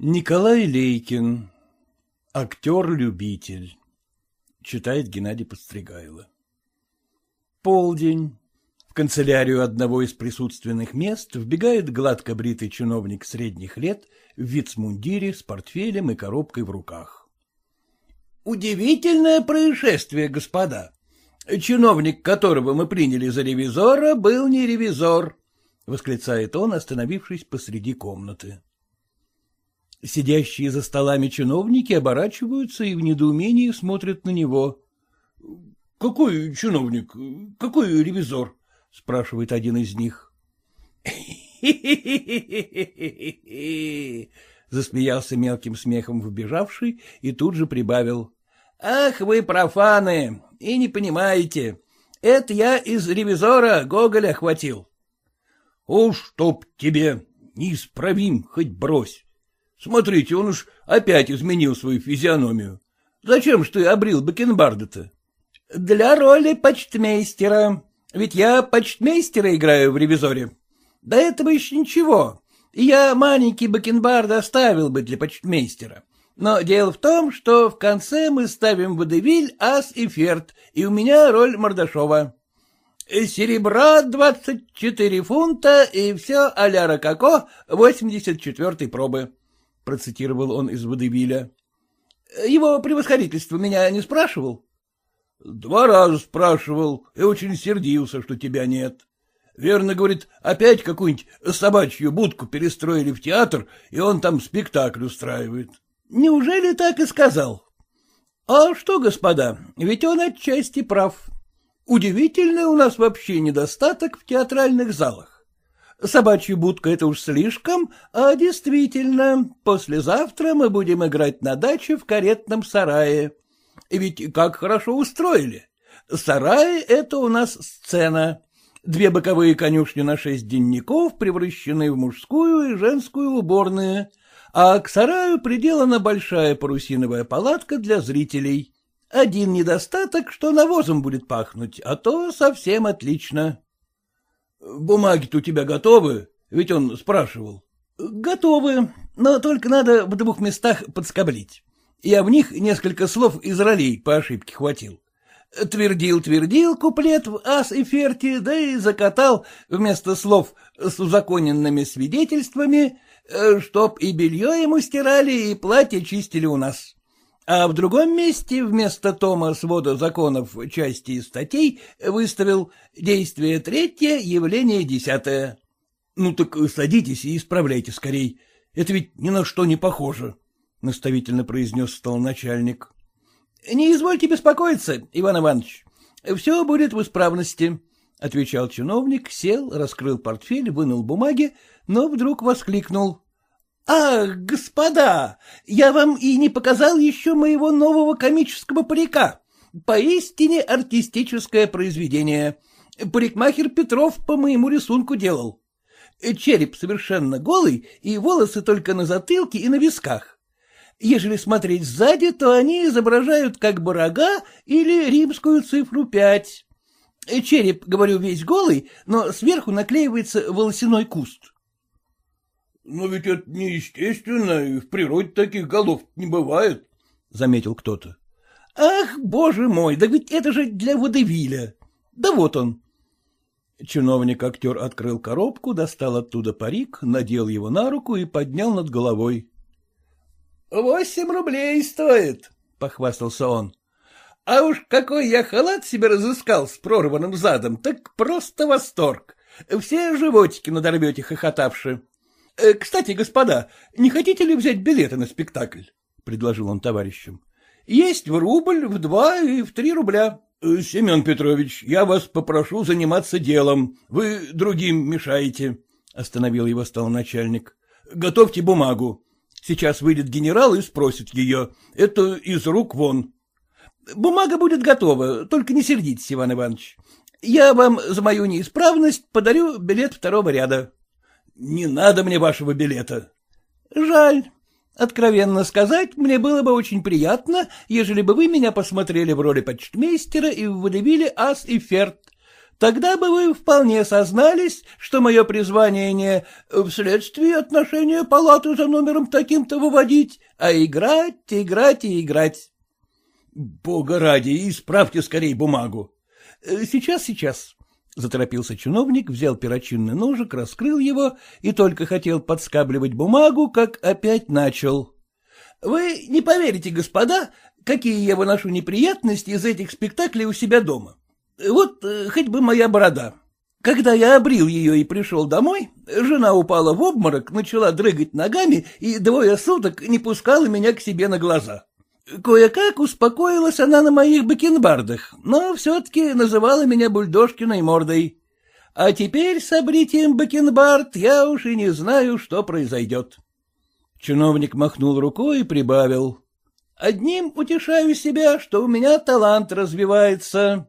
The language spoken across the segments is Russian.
Николай Лейкин. Актер-любитель. Читает Геннадий Подстригайло. Полдень. В канцелярию одного из присутственных мест вбегает гладко бритый чиновник средних лет в вицмундире с портфелем и коробкой в руках. — Удивительное происшествие, господа. Чиновник, которого мы приняли за ревизора, был не ревизор, — восклицает он, остановившись посреди комнаты. Сидящие за столами чиновники оборачиваются и в недоумении смотрят на него. — Какой чиновник? Какой ревизор? — спрашивает один из них. — засмеялся мелким смехом вбежавший и тут же прибавил. — Ах вы профаны! И не понимаете. Это я из ревизора Гоголя хватил. — О, чтоб тебе! Неисправим, хоть брось! Смотрите, он уж опять изменил свою физиономию. Зачем ж ты обрил бакенбарда-то? — Для роли почтмейстера. Ведь я почтмейстера играю в ревизоре. До этого еще ничего. Я маленький бакенбард оставил бы для почтмейстера. Но дело в том, что в конце мы ставим водевиль ас и ферт, и у меня роль Мордашова. Серебра двадцать четыре фунта и все а-ля Рококо восемьдесят четвертой пробы процитировал он из Водевиля. — Его превосходительство меня не спрашивал? — Два раза спрашивал и очень сердился, что тебя нет. Верно, говорит, опять какую-нибудь собачью будку перестроили в театр, и он там спектакль устраивает. — Неужели так и сказал? — А что, господа, ведь он отчасти прав. Удивительный у нас вообще недостаток в театральных залах. Собачья будка — это уж слишком, а действительно, послезавтра мы будем играть на даче в каретном сарае. Ведь как хорошо устроили. Сарай — это у нас сцена. Две боковые конюшни на шесть денников превращены в мужскую и женскую уборные, а к сараю приделана большая парусиновая палатка для зрителей. Один недостаток, что навозом будет пахнуть, а то совсем отлично. — Бумаги-то у тебя готовы? Ведь он спрашивал. — Готовы, но только надо в двух местах подскоблить. Я в них несколько слов из ролей по ошибке хватил. Твердил-твердил куплет в ас и ферти, да и закатал вместо слов с узаконенными свидетельствами, э, чтоб и белье ему стирали, и платье чистили у нас а в другом месте вместо тома свода законов части и статей выставил действие третье, явление десятое. Ну так садитесь и исправляйте скорей. Это ведь ни на что не похоже, — наставительно произнес столоначальник. — Не извольте беспокоиться, Иван Иванович. Все будет в исправности, — отвечал чиновник, сел, раскрыл портфель, вынул бумаги, но вдруг воскликнул. «Ах, господа, я вам и не показал еще моего нового комического парика. Поистине артистическое произведение. Парикмахер Петров по моему рисунку делал. Череп совершенно голый, и волосы только на затылке и на висках. Ежели смотреть сзади, то они изображают как бы рога или римскую цифру пять. Череп, говорю, весь голый, но сверху наклеивается волосяной куст. Но ведь это неестественно, и в природе таких голов не бывает, — заметил кто-то. — Ах, боже мой, да ведь это же для водевиля. Да вот он. Чиновник-актер открыл коробку, достал оттуда парик, надел его на руку и поднял над головой. — Восемь рублей стоит, — похвастался он. — А уж какой я халат себе разыскал с прорванным задом, так просто восторг. Все животики надорвете хохотавши. Э, — Кстати, господа, не хотите ли взять билеты на спектакль? — предложил он товарищам. — Есть в рубль, в два и в три рубля. Э, — Семен Петрович, я вас попрошу заниматься делом. Вы другим мешаете, — остановил его столоначальник. — Готовьте бумагу. Сейчас выйдет генерал и спросит ее. Это из рук вон. — Бумага будет готова, только не сердитесь, Иван Иванович. Я вам за мою неисправность подарю билет второго ряда. Не надо мне вашего билета. — Жаль. Откровенно сказать, мне было бы очень приятно, ежели бы вы меня посмотрели в роли почтмейстера и в водевиле «Ас и Ферт». тогда бы вы вполне сознались, что мое призвание не вследствие отношения палаты за номером таким-то выводить, а играть, играть и играть. — Бога ради, исправьте скорее бумагу. — Сейчас, сейчас. — заторопился чиновник, взял перочинный ножик, раскрыл его и только хотел подскабливать бумагу, как опять начал. — Вы не поверите, господа, какие я выношу неприятности из этих спектаклей у себя дома. Вот э, хоть бы моя борода. Когда я обрил ее и пришел домой, жена упала в обморок, начала дрыгать ногами и двое суток не пускала меня к себе на глаза. Кое-как успокоилась она на моих бакенбардах, но все-таки называла меня бульдожкиной мордой. А теперь с обритием бакенбард я уж и не знаю, что произойдет. Чиновник махнул рукой и прибавил. Одним утешаю себя, что у меня талант развивается.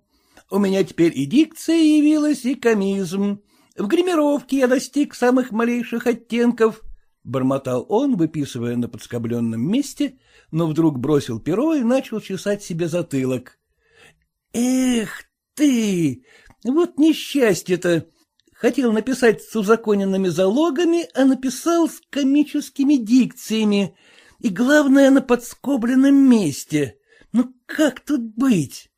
У меня теперь и дикция явилась, и комизм. В гримировке я достиг самых малейших оттенков. Бормотал он, выписывая на подскобленном месте, но вдруг бросил перо и начал чесать себе затылок. — Эх ты! Вот несчастье-то! Хотел написать с узаконенными залогами, а написал с комическими дикциями — и главное, на подскобленном месте. Ну как тут быть?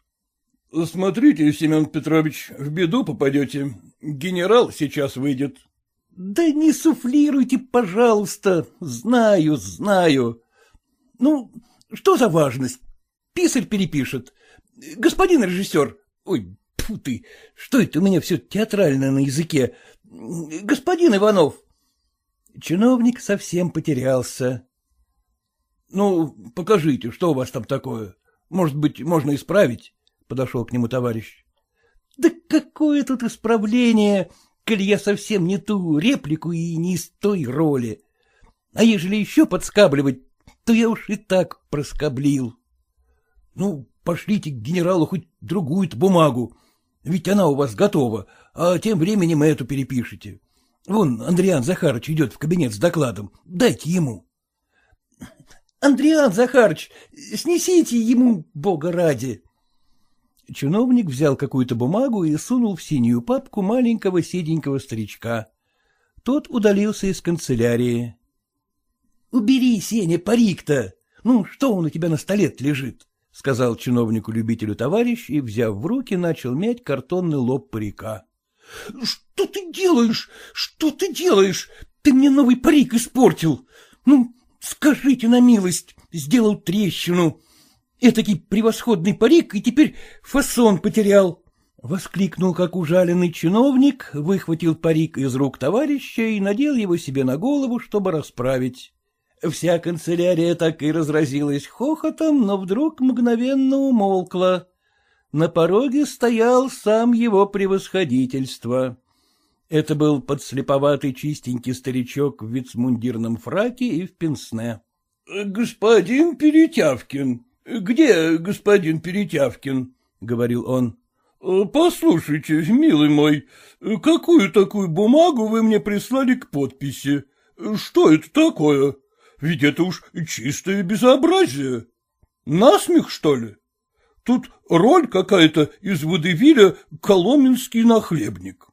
— Смотрите, Семен Петрович, в беду попадете. Генерал сейчас выйдет. — Да не суфлируйте, пожалуйста. Знаю, знаю. Ну, что за важность? Писарь перепишет. Господин режиссер... Ой, фу ты, что это у меня все театральное на языке? Господин Иванов... Чиновник совсем потерялся. — Ну, покажите, что у вас там такое. Может быть, можно исправить? — подошел к нему товарищ. — Да какое тут исправление, коли я совсем не ту реплику и не из той роли. А ежели еще подскабливать, то я уж и так проскоблил. — Ну, пошлите к генералу хоть другую-то бумагу, ведь она у вас готова, а тем временем эту перепишите. Вон Андриан Захарович идет в кабинет с докладом, дайте ему. — Андриан Захарыч, снесите ему, бога ради. Чиновник взял какую-то бумагу и сунул в синюю папку маленького седенького старичка. Тот удалился из канцелярии. — Убери, Сеня, парик-то! Ну, что он у тебя на столе лежит? — сказал чиновнику-любителю товарищ и, взяв в руки, начал мять картонный лоб парика. — Что ты делаешь? Что ты делаешь? Ты мне новый парик испортил. Ну, Скажите на милость, сделал трещину. Этакий превосходный парик и теперь фасон потерял. Воскликнул, как ужаленный чиновник, выхватил парик из рук товарища и надел его себе на голову, чтобы расправить. Вся канцелярия так и разразилась хохотом, но вдруг мгновенно умолкла. На пороге стоял сам его превосходительство. Это был подслеповатый чистенький старичок в вицмундирном фраке и в пенсне. — Господин Перетявкин. Где господин Перетявкин? — говорил он. — Послушайте, милый мой, какую такую бумагу вы мне прислали к подписи? Что это такое? Ведь это уж чистое безобразие. Насмех, что ли? Тут роль какая-то из водевиля «Коломенский нахлебник».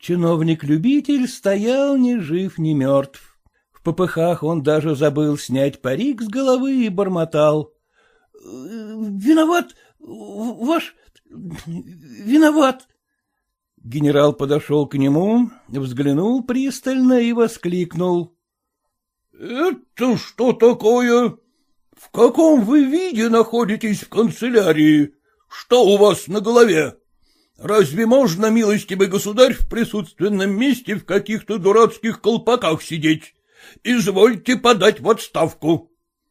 Чиновник-любитель стоял ни жив, ни мертв. В попыхах он даже забыл снять парик с головы и бормотал. — Виноват, ваш... виноват. Генерал подошел к нему, взглянул пристально и воскликнул. — Это что такое? В каком вы виде находитесь в канцелярии? Что у вас на голове? Разве можно, милостивый государь, в присутственном месте в каких-то дурацких колпаках сидеть? Извольте подать в отставку.